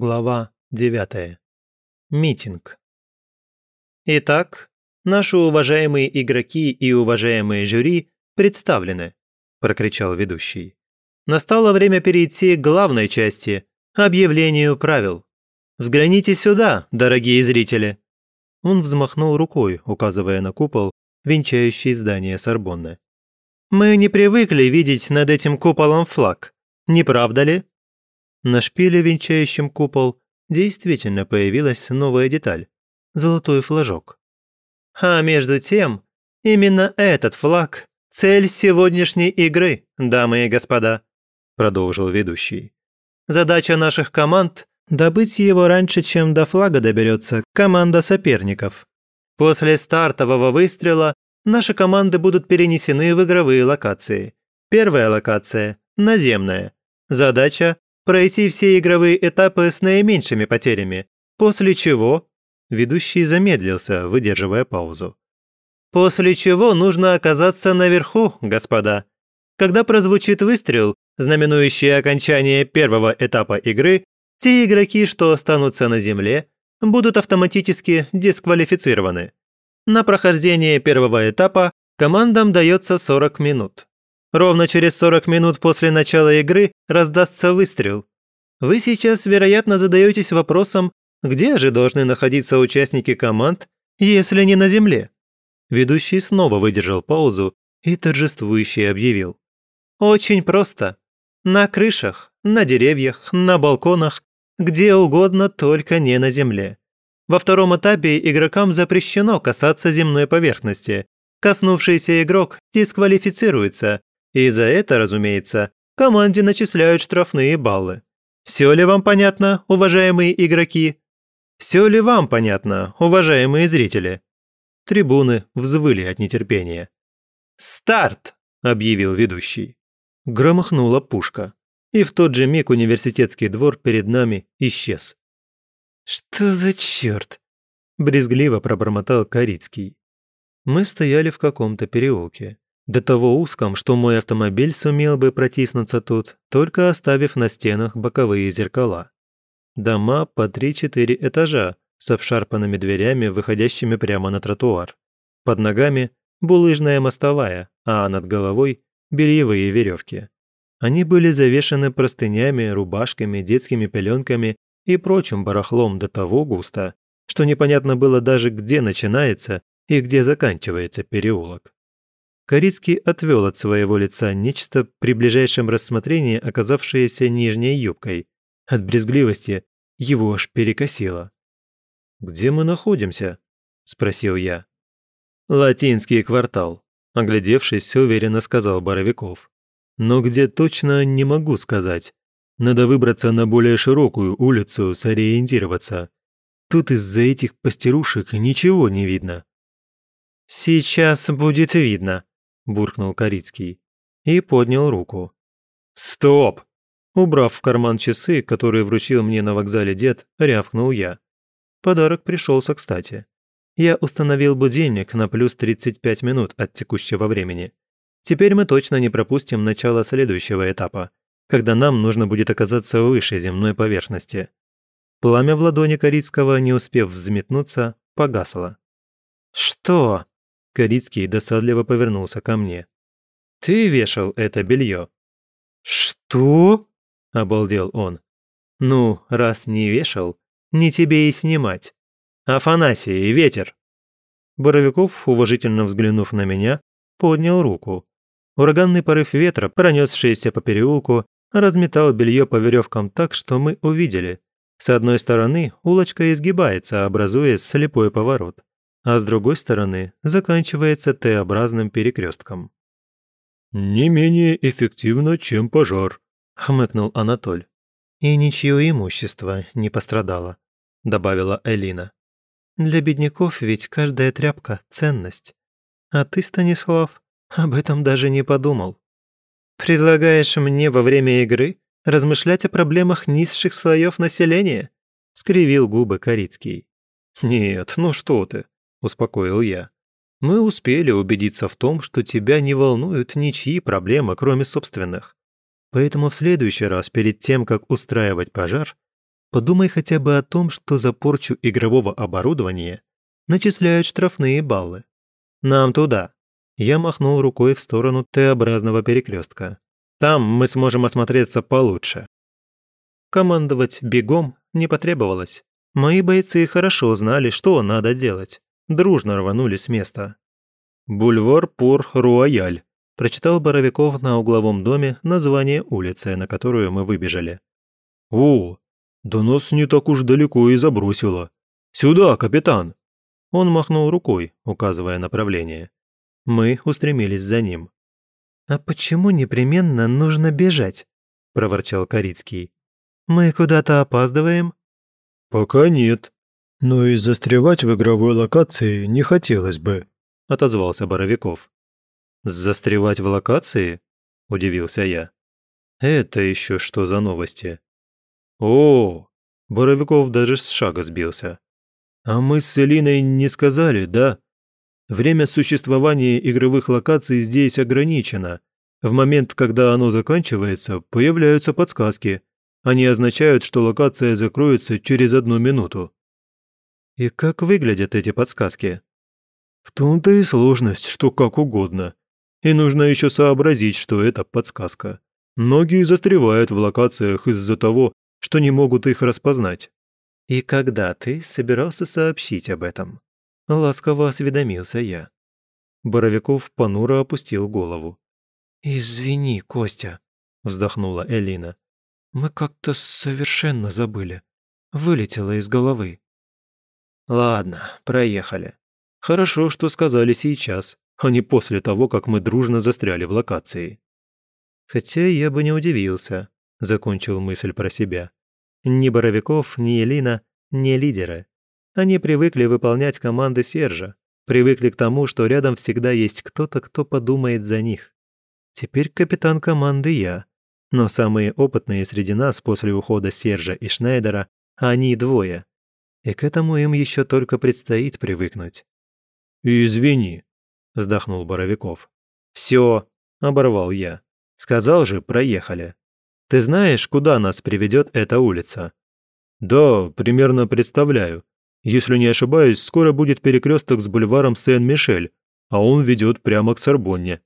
Глава 9. Митинг. Итак, наши уважаемые игроки и уважаемые жюри представлены, прокричал ведущий. Настало время перейти к главной части объявлению правил. Взгляните сюда, дорогие зрители. Он взмахнул рукой, указывая на купол, венчающий здание Сорбонны. Мы не привыкли видеть над этим куполом флаг, не правда ли? На шпиле, венчающем купол, действительно появилась новая деталь – золотой флажок. А между тем, именно этот флаг – цель сегодняшней игры, дамы и господа, продолжил ведущий. Задача наших команд – добыть его раньше, чем до флага доберется команда соперников. После стартового выстрела наши команды будут перенесены в игровые локации. Первая локация – наземная. Задача пройти все игровые этапы с наименьшими потерями, после чего ведущий замедлился, выдерживая паузу. После чего нужно оказаться наверху, господа. Когда прозвучит выстрел, знаменующий окончание первого этапа игры, те игроки, что останутся на земле, будут автоматически дисквалифицированы. На прохождение первого этапа командам дается 40 минут. Ровно через 40 минут после начала игры раздастся выстрел. Вы сейчас, вероятно, задаетесь вопросом, где же должны находиться участники команд, если не на земле? Ведущий снова выдержал паузу и торжествующе объявил. Очень просто. На крышах, на деревьях, на балконах, где угодно, только не на земле. Во втором этапе игрокам запрещено касаться земной поверхности. Коснувшийся игрок дисквалифицируется, и за это, разумеется, команде начисляют штрафные баллы. Все ли вам понятно, уважаемые игроки? Все ли вам понятно, уважаемые зрители? Трибуны взвыли от нетерпения. «Старт!» – объявил ведущий. Громыхнула пушка, и в тот же миг университетский двор перед нами исчез. «Что за черт?» – брезгливо пробормотал Корицкий. Мы стояли в каком-то переулке до того узком, что мой автомобиль сумел бы протиснуться тут, только оставив на стенах боковые зеркала. Дома по 3-4 этажа с обшарпанными дверями, выходящими прямо на тротуар. Под ногами булыжная мостовая, а над головой бельевые веревки. Они были завешаны простынями, рубашками, детскими пеленками и прочим барахлом до того густо, что непонятно было даже, где начинается и где заканчивается переулок. Корицкий отвел от своего лица нечто при ближайшем рассмотрении оказавшееся нижней юбкой. От брезгливости его аж перекосило. «Где мы находимся?» – спросил я. «Латинский квартал», – оглядевшись, уверенно сказал Боровиков. «Но где точно, не могу сказать. Надо выбраться на более широкую улицу, сориентироваться. Тут из-за этих постерушек ничего не видно». «Сейчас будет видно», буркнул Корицкий и поднял руку. «Стоп!» Убрав в карман часы, которые вручил мне на вокзале дед, рявкнул я. Подарок пришелся кстати. Я установил будильник на плюс 35 минут от текущего времени. Теперь мы точно не пропустим начало следующего этапа, когда нам нужно будет оказаться выше земной поверхности. Пламя в ладони Корицкого, не успев взметнуться, погасло. «Что?» Корицкий досадливо повернулся ко мне. «Ты вешал это белье?» «Что?» – обалдел он. «Ну, раз не вешал, не тебе и снимать. Афанасий, ветер!» Боровиков, уважительно взглянув на меня, поднял руку. Ураганный порыв ветра, пронесшийся по переулку, разметал белье по веревкам так, что мы увидели. С одной стороны улочка изгибается, образуя слепой поворот а с другой стороны заканчивается Т-образным перекрестком. «Не менее эффективно, чем пожар», — хмыкнул Анатоль. «И ничье имущество не пострадало», — добавила Элина. «Для бедняков ведь каждая тряпка — ценность. А ты, Станислав, об этом даже не подумал. Предлагаешь мне во время игры размышлять о проблемах низших слоев населения?» — скривил губы Корицкий. «Нет, ну что ты», – успокоил я. «Мы успели убедиться в том, что тебя не волнуют ничьи проблемы, кроме собственных. Поэтому в следующий раз, перед тем, как устраивать пожар, Подумай хотя бы о том, что за порчу игрового оборудования начисляют штрафные баллы. Нам туда. Я махнул рукой в сторону Т-образного перекрестка. Там мы сможем осмотреться получше. Командовать бегом не потребовалось. Мои бойцы хорошо знали, что надо делать. Дружно рванули с места. «Бульвар Пур-Руаяль», прочитал Боровиков на угловом доме название улицы, на которую мы выбежали. «О, да нас не так уж далеко и забросило. Сюда, капитан!» Он махнул рукой, указывая направление. Мы устремились за ним. «А почему непременно нужно бежать?» – проворчал Корицкий. «Мы куда-то опаздываем?» «Пока нет. Но и застревать в игровой локации не хотелось бы», – отозвался Боровиков. «Застревать в локации?» – удивился я. «Это еще что за новости?» «О!» – Боровиков даже с шага сбился. «А мы с Элиной не сказали, да? Время существования игровых локаций здесь ограничено. В момент, когда оно заканчивается, появляются подсказки. Они означают, что локация закроется через одну минуту». «И как выглядят эти подсказки?» «В том-то и сложность, что как угодно. И нужно еще сообразить, что это подсказка. Многие застревают в локациях из-за того, что не могут их распознать. «И когда ты собирался сообщить об этом?» Ласково осведомился я. Боровиков понуро опустил голову. «Извини, Костя», — вздохнула Элина. «Мы как-то совершенно забыли. Вылетело из головы». «Ладно, проехали. Хорошо, что сказали сейчас, а не после того, как мы дружно застряли в локации». «Хотя я бы не удивился», — закончил мысль про себя. Ни Боровиков, ни Элина не лидеры. Они привыкли выполнять команды Сержа, привыкли к тому, что рядом всегда есть кто-то, кто подумает за них. Теперь капитан команды я. Но самые опытные среди нас после ухода Сержа и Шнайдера, они двое. И к этому им еще только предстоит привыкнуть. «Извини», – вздохнул Боровиков. «Все», – оборвал я. «Сказал же, проехали». Ты знаешь, куда нас приведет эта улица?» «Да, примерно представляю. Если не ошибаюсь, скоро будет перекресток с бульваром Сен-Мишель, а он ведет прямо к Сорбонне».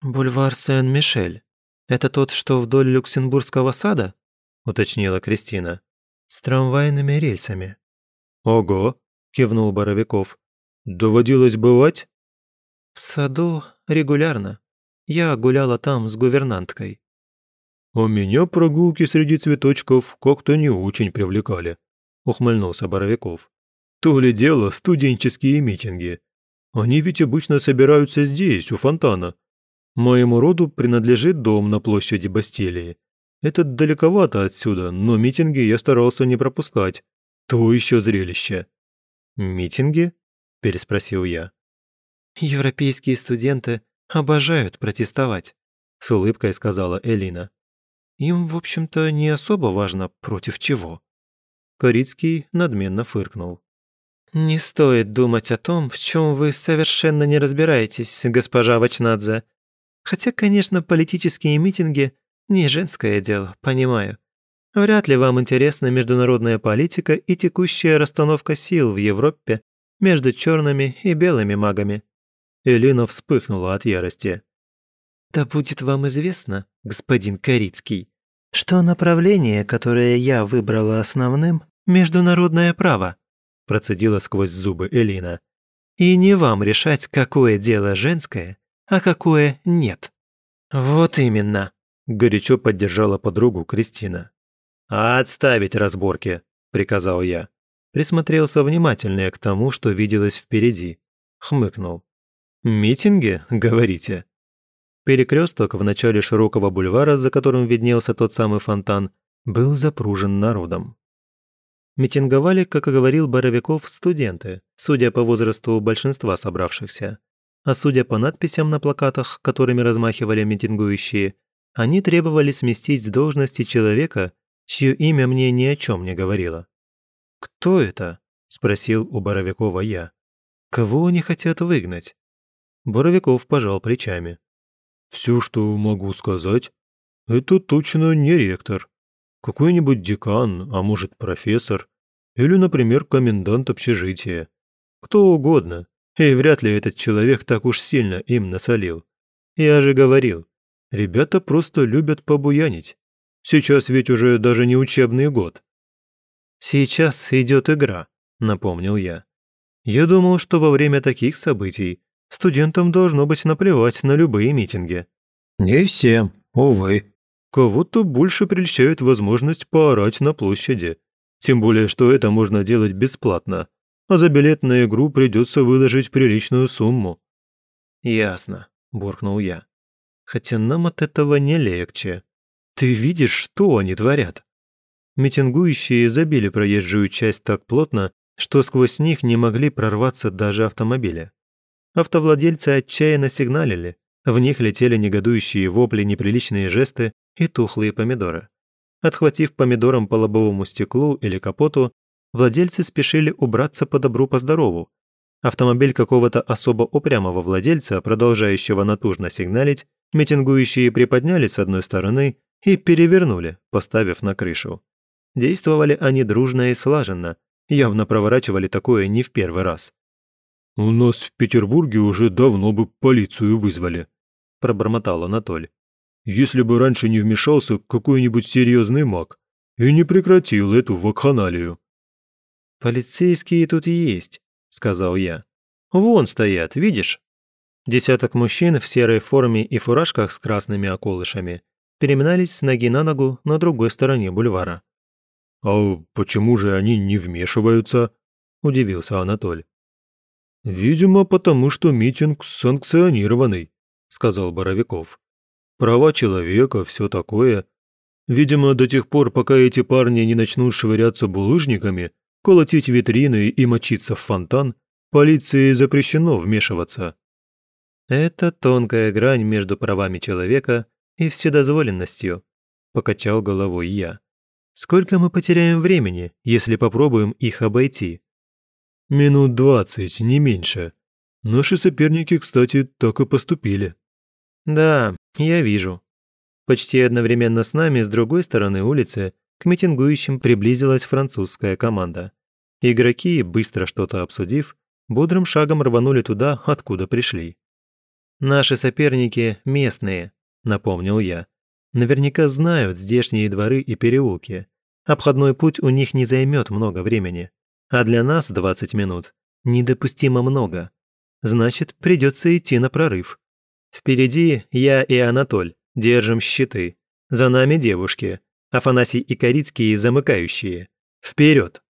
«Бульвар Сен-Мишель? Это тот, что вдоль Люксембургского сада?» – уточнила Кристина. «С трамвайными рельсами». «Ого», – кивнул Боровиков. «Доводилось бывать?» «В саду регулярно. Я гуляла там с гувернанткой». «А меня прогулки среди цветочков как-то не очень привлекали», – ухмыльнулся Боровиков. «То ли дело студенческие митинги. Они ведь обычно собираются здесь, у фонтана. Моему роду принадлежит дом на площади Бастилии. Это далековато отсюда, но митинги я старался не пропускать. То еще зрелище». «Митинги?» – переспросил я. «Европейские студенты обожают протестовать», – с улыбкой сказала Элина. Им, в общем-то, не особо важно, против чего. Корицкий надменно фыркнул. «Не стоит думать о том, в чем вы совершенно не разбираетесь, госпожа Вачнадзе. Хотя, конечно, политические митинги – не женское дело, понимаю. Вряд ли вам интересна международная политика и текущая расстановка сил в Европе между черными и белыми магами». Элина вспыхнула от ярости. «Да будет вам известно, господин Корицкий, что направление, которое я выбрала основным – международное право», процедила сквозь зубы Элина. «И не вам решать, какое дело женское, а какое нет». «Вот именно», – горячо поддержала подругу Кристина. «Отставить разборки», – приказал я. Присмотрелся внимательнее к тому, что виделось впереди. Хмыкнул. «Митинги, говорите?» Перекресток в начале широкого бульвара, за которым виднелся тот самый фонтан, был запружен народом. Митинговали, как и говорил Боровиков, студенты, судя по возрасту большинства собравшихся. А судя по надписям на плакатах, которыми размахивали митингующие, они требовали сместить с должности человека, чье имя мне ни о чем не говорило. «Кто это?» – спросил у Боровикова я. «Кого они хотят выгнать?» Боровиков пожал плечами. Все, что могу сказать, это точно не ректор. Какой-нибудь декан, а может профессор. Или, например, комендант общежития. Кто угодно. И вряд ли этот человек так уж сильно им насолил. Я же говорил, ребята просто любят побуянить. Сейчас ведь уже даже не учебный год. Сейчас идет игра, напомнил я. Я думал, что во время таких событий студентам должно быть наплевать на любые митинги. Не всем, увы. Кого-то больше прельщает возможность поорать на площади. Тем более, что это можно делать бесплатно, а за билет на игру придется выложить приличную сумму. «Ясно», – буркнул я. «Хотя нам от этого не легче. Ты видишь, что они творят?» Митингующие забили проезжую часть так плотно, что сквозь них не могли прорваться даже автомобили. Автовладельцы отчаянно сигналили, в них летели негодующие вопли, неприличные жесты и тухлые помидоры. Отхватив помидором по лобовому стеклу или капоту, владельцы спешили убраться по добру по здорову. Автомобиль какого-то особо упрямого владельца, продолжающего натужно сигналить, митингующие приподняли с одной стороны и перевернули, поставив на крышу. Действовали они дружно и слаженно, явно проворачивали такое не в первый раз. «У нас в Петербурге уже давно бы полицию вызвали», – пробормотал Анатоль. «Если бы раньше не вмешался какой-нибудь серьезный маг и не прекратил эту вакханалию». «Полицейские тут есть», – сказал я. «Вон стоят, видишь?» Десяток мужчин в серой форме и фуражках с красными околышами переминались с ноги на ногу на другой стороне бульвара. «А почему же они не вмешиваются?» – удивился Анатоль. «Видимо, потому что митинг санкционированный», – сказал Боровиков. «Права человека, все такое. Видимо, до тех пор, пока эти парни не начнут швыряться булыжниками, колотить витрины и мочиться в фонтан, полиции запрещено вмешиваться». «Это тонкая грань между правами человека и вседозволенностью», – покачал головой я. Сколько мы потеряем времени, если попробуем их обойти? Минут двадцать, не меньше. Наши соперники, кстати, так и поступили. Да, я вижу. Почти одновременно с нами с другой стороны улицы к митингующим приблизилась французская команда. Игроки, быстро что-то обсудив, бодрым шагом рванули туда, откуда пришли. «Наши соперники местные», — напомнил я. Наверняка знают здешние дворы и переулки. Обходной путь у них не займет много времени. А для нас 20 минут недопустимо много. Значит, придется идти на прорыв. Впереди я и Анатоль держим щиты. За нами девушки. Афанасий и Корицкие замыкающие. Вперед!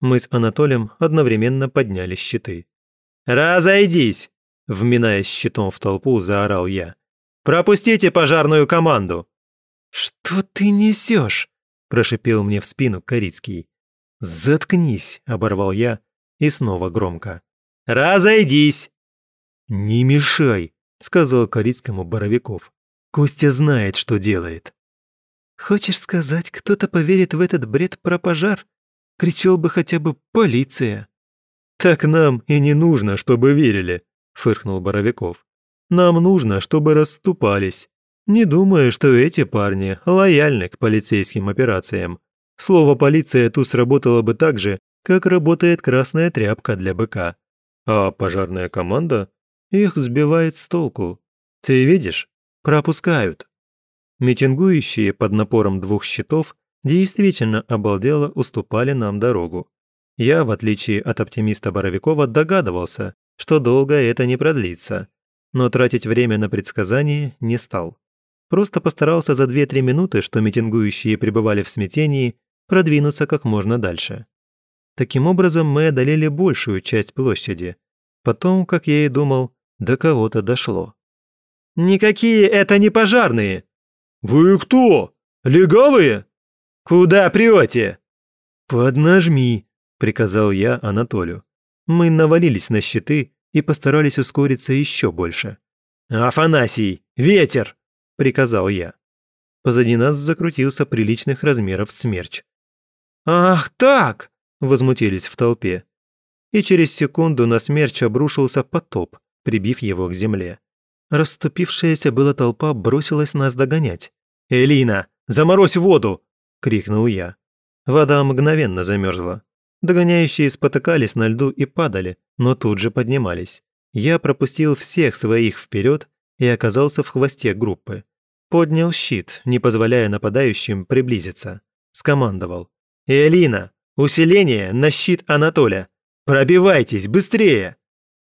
Мы с Анатолием одновременно подняли щиты. «Разойдись!» Вминаясь щитом в толпу, заорал я. «Пропустите пожарную команду!» «Что ты несешь?» – прошипел мне в спину Корицкий. «Заткнись!» – оборвал я и снова громко. «Разойдись!» «Не мешай!» – сказал Корицкому Боровиков. «Костя знает, что делает». «Хочешь сказать, кто-то поверит в этот бред про пожар? Кричал бы хотя бы «полиция». «Так нам и не нужно, чтобы верили», – фыркнул Боровиков. «Нам нужно, чтобы расступались. Не думаю, что эти парни лояльны к полицейским операциям. Слово «полиция» тут сработало бы так же, как работает красная тряпка для быка. А пожарная команда их сбивает с толку. Ты видишь? Пропускают. Митингующие под напором двух щитов действительно обалдело уступали нам дорогу. Я, в отличие от оптимиста Боровикова, догадывался, что долго это не продлится, но тратить время на предсказание не стал. Просто постарался за 2-3 минуты, что митингующие пребывали в смятении, продвинуться как можно дальше. Таким образом, мы одолели большую часть площади. Потом, как я и думал, до кого-то дошло. «Никакие это не пожарные!» «Вы кто? Легавые?» «Куда прете?» «Поднажми», — приказал я Анатолию. Мы навалились на щиты и постарались ускориться еще больше. «Афанасий, ветер!» – приказал я. Позади нас закрутился приличных размеров смерч. «Ах так!» – возмутились в толпе. И через секунду на смерч обрушился потоп, прибив его к земле. Расступившаяся была толпа бросилась нас догонять. «Элина, заморозь воду!» – крикнул я. Вода мгновенно замерзла. Догоняющие спотыкались на льду и падали, но тут же поднимались. Я пропустил всех своих вперед и оказался в хвосте группы. Поднял щит, не позволяя нападающим приблизиться. Скомандовал. «Элина, усиление на щит Анатоля! Пробивайтесь, быстрее!»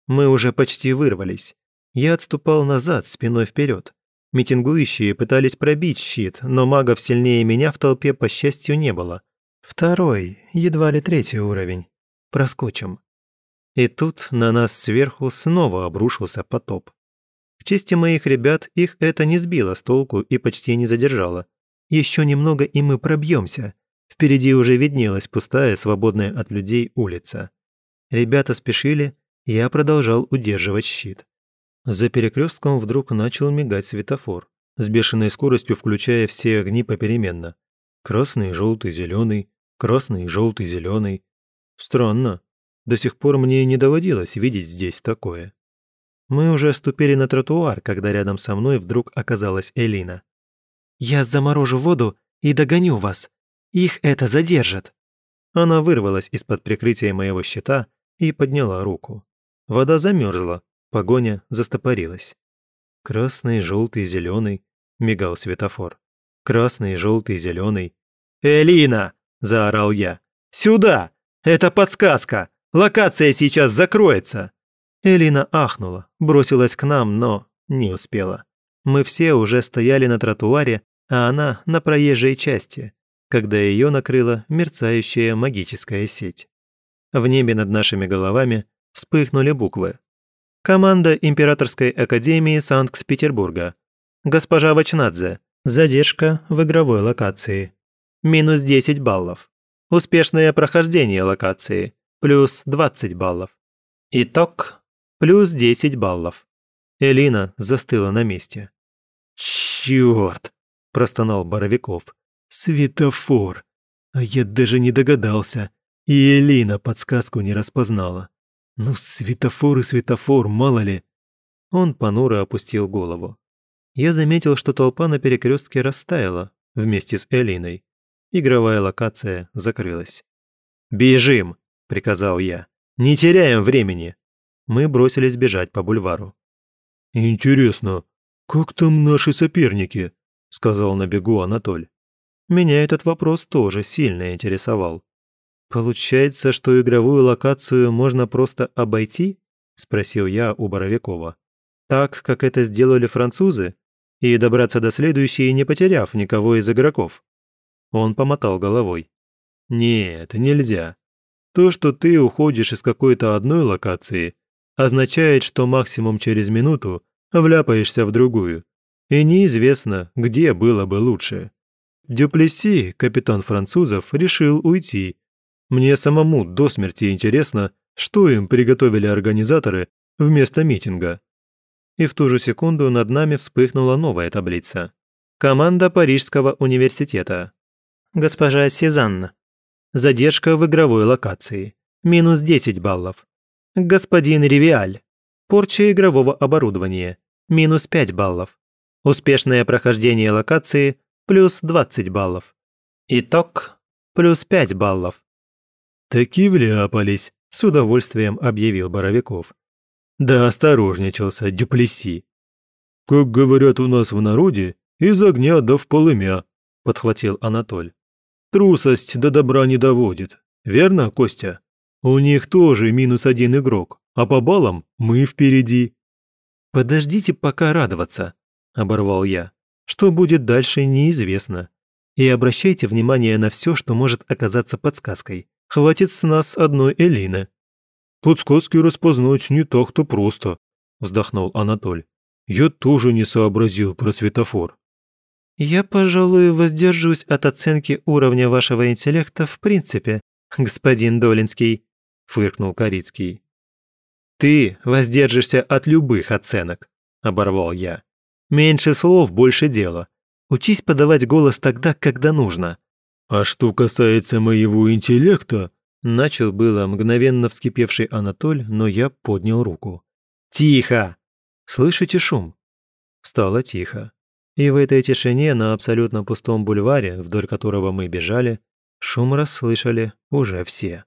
Мы уже почти вырвались. Я отступал назад, спиной вперед. Митингующие пытались пробить щит, но магов сильнее меня в толпе, по счастью, не было. Второй, едва ли третий уровень. Проскочим. И тут на нас сверху снова обрушился потоп. К чести моих ребят, их это не сбило с толку и почти не задержало. Еще немного, и мы пробьемся. Впереди уже виднелась пустая, свободная от людей улица. Ребята спешили, я продолжал удерживать щит. За перекрестком вдруг начал мигать светофор, с бешеной скоростью включая все огни попеременно. Красный, желтый, зеленый, красный, желтый, зеленый. Странно. До сих пор мне не доводилось видеть здесь такое. Мы уже ступили на тротуар, когда рядом со мной вдруг оказалась Элина. «Я заморожу воду и догоню вас. Их это задержит». Она вырвалась из-под прикрытия моего щита и подняла руку. Вода замерзла, погоня застопорилась. Красный, желтый, зеленый, мигал светофор. Красный, желтый, зеленый. «Элина!» – заорал я. «Сюда! Это подсказка! Локация сейчас закроется!» Элина ахнула, бросилась к нам, но не успела. Мы все уже стояли на тротуаре, а она на проезжей части, когда ее накрыла мерцающая магическая сеть. В небе над нашими головами вспыхнули буквы. Команда Императорской Академии Санкт-Петербурга. Госпожа Вачнадзе. Задержка в игровой локации. Минус 10 баллов. Успешное прохождение локации. Плюс 20 баллов. Итог Плюс 10 баллов. Элина застыла на месте. «Чёрт!» – простонал Боровиков. «Светофор! А я даже не догадался. И Элина подсказку не распознала. Ну, светофор и светофор, мало ли!» Он понуро опустил голову. Я заметил, что толпа на перекрестке растаяла вместе с Элиной. Игровая локация закрылась. «Бежим!» – приказал я. «Не теряем времени!» мы бросились бежать по бульвару. «Интересно, как там наши соперники?» – сказал на бегу Анатоль. Меня этот вопрос тоже сильно интересовал. «Получается, что игровую локацию можно просто обойти?» – спросил я у Боровикова. «Так, как это сделали французы? И добраться до следующей, не потеряв никого из игроков?» Он помотал головой. «Нет, нельзя. То, что ты уходишь из какой-то одной локации, означает, что максимум через минуту вляпаешься в другую. И неизвестно, где было бы лучше. Дюплесси, капитан французов, решил уйти. Мне самому до смерти интересно, что им приготовили организаторы вместо митинга. И в ту же секунду над нами вспыхнула новая таблица. Команда Парижского университета. Госпожа Сезанна. Задержка в игровой локации. Минус 10 баллов. Господин Ривиаль. Порча игрового оборудования. Минус 5 баллов. Успешное прохождение локации. Плюс 20 баллов. Итог. Плюс 5 баллов. «Таки вляпались», – с удовольствием объявил Боровиков. «Да осторожничался, Дюплеси». «Как говорят у нас в народе, из огня да в полымя», – подхватил Анатоль. «Трусость до добра не доводит. Верно, Костя?» У них тоже минус один игрок, а по баллам мы впереди». «Подождите пока радоваться», – оборвал я. «Что будет дальше, неизвестно. И обращайте внимание на все, что может оказаться подсказкой. Хватит с нас одной Элины». «Подсказки распознать не так-то просто», – вздохнул Анатоль. «Я тоже не сообразил про светофор». «Я, пожалуй, воздержусь от оценки уровня вашего интеллекта в принципе, господин Долинский», фыркнул Корицкий. «Ты воздержишься от любых оценок», – оборвал я. «Меньше слов, больше дела. Учись подавать голос тогда, когда нужно». «А что касается моего интеллекта...» Начал было мгновенно вскипевший Анатоль, но я поднял руку. «Тихо! Слышите шум?» Стало тихо. И в этой тишине на абсолютно пустом бульваре, вдоль которого мы бежали, шум расслышали уже все.